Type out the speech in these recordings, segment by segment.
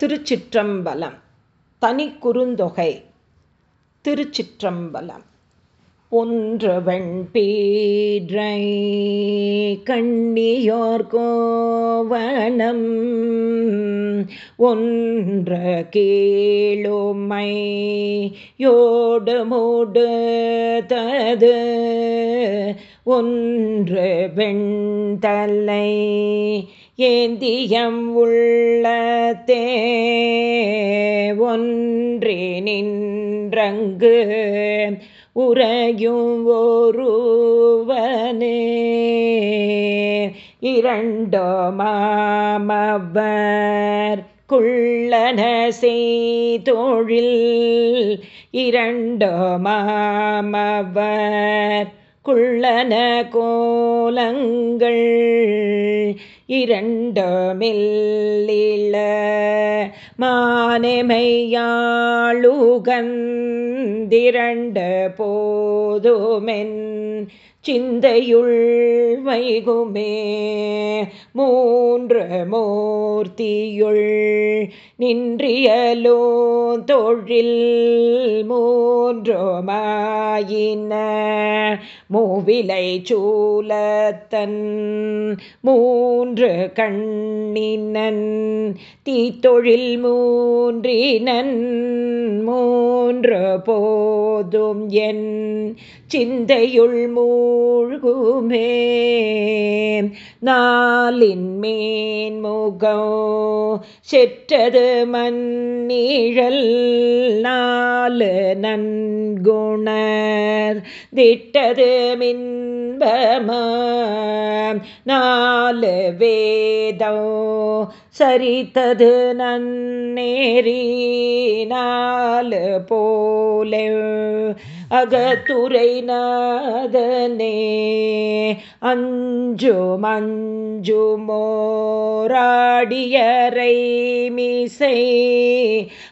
திருச்சிற்றம்பலம். தனி குறுந்தொகை. திருச்சிற்றம்பலம். ஒன்று வெண்பீரை கண்ணியோர் கோவணம். ஒன்று கீழுமை யோடு மூடு தது. ஒன்று வெண்தலை ஏந்தியம் உள்ளத்தே ஒன்றே நின்றங்கு உறையும் ஒருவனே. இரண்டோ மாமவர் குள்ளன செய்தொழில் இரண்டோ மாமவர் குள்ளன கோலங்கள் இரண்டு மெல்லிள போதுமென் சிந்தையுள் வைகுமே மூன்று மூர்த்தியுள் நின்றியலோ தொழில் மூன்றோமாயின மூவிலை சூலத்தன் மூன்று கண்ணினன் தீத்தொழில் மூன்றினன் மூன்று போதும் என் சிந்தையுள் மூழ்குமே. நாளின் மேன்முகோ செற்றது மன்னிழல் நாலு நன்குணர் திட்டது மின்பமா நாலு வேதோ சரித்தது நன்னேறி நாலு போல அகத்துரை நாதனே. அஞ்சு மஞ்சு மோராடியரை மிசை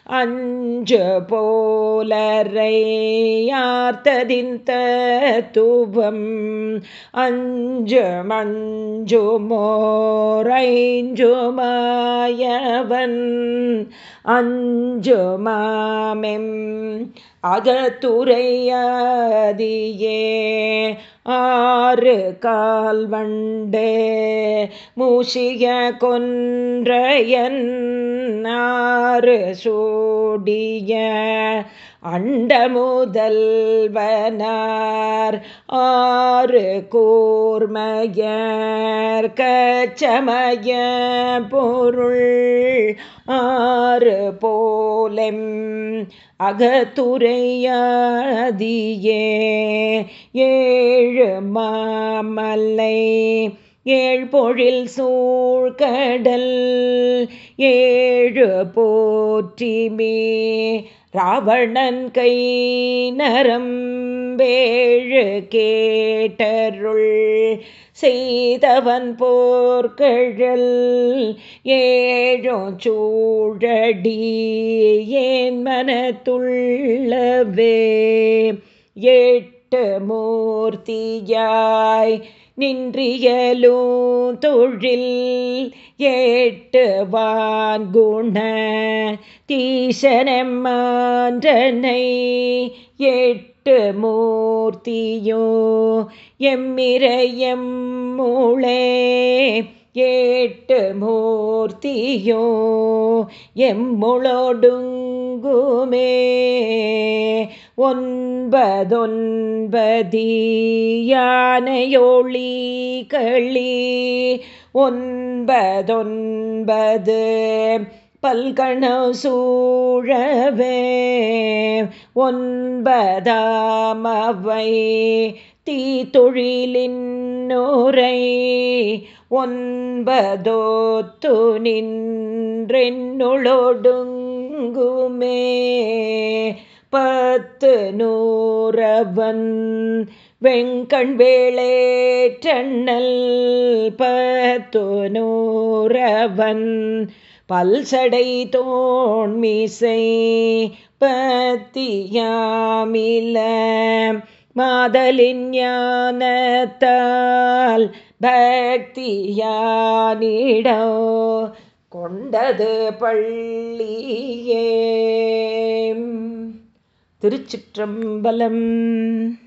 அஞ்சு போலரை யார்த்ததின் தத்துவம். அஞ்சு மஞ்சு மோரைஞ்சு மாயவன் அஞ்சு மாமெம் அகத்துறையாதியே ஆறு கால்வண்டே மூசிய கொன்றையன் ஆறு சூடிய அண்டமுதல்வனார் ஆறு கூர்மையர் கச்சமய பொருள் ஆறு போலெம் அகத்துறையாதியே ஏழு மாமல்லை ஏழ்பொழில் சூழ்கடல் ஏழு போற்றிமே ராவணன் கை நரம்பேழு கேட்டருள் செய்தவன் போர்கழல் ஏழோ சூழடி ஏன் மனத்துள்ளவே? எட்டு மூர்த்தியாய் நின்றியலும் தொழில் ஏட்டு வான்குண தீசனம்மான்றனை எட்டு மூர்த்தியோ எம்மிரையம் மூளே எட்டு மூர்த்தியோ எம்முளோடுங்குமே ஒன்பதொன்பதியானையொளி களி ஒன்பதொன்பது பல்கணம் சூழவே ஒன்பதாமவை தீத்தொழிலின் நூரை ஒன்பதோத்து நின்றென்னுளொடுங்குமே பத்து நூறவன் வெங்கண் வேளேற்றண்ணல் பத்து நூறவன் பல்சடை தோன்மிசை பத்தியாமில மாதலின் ஞானத்தால் பக்தியானிடோ கொண்டது பள்ளியே. திருச்சிற்றம்பலம்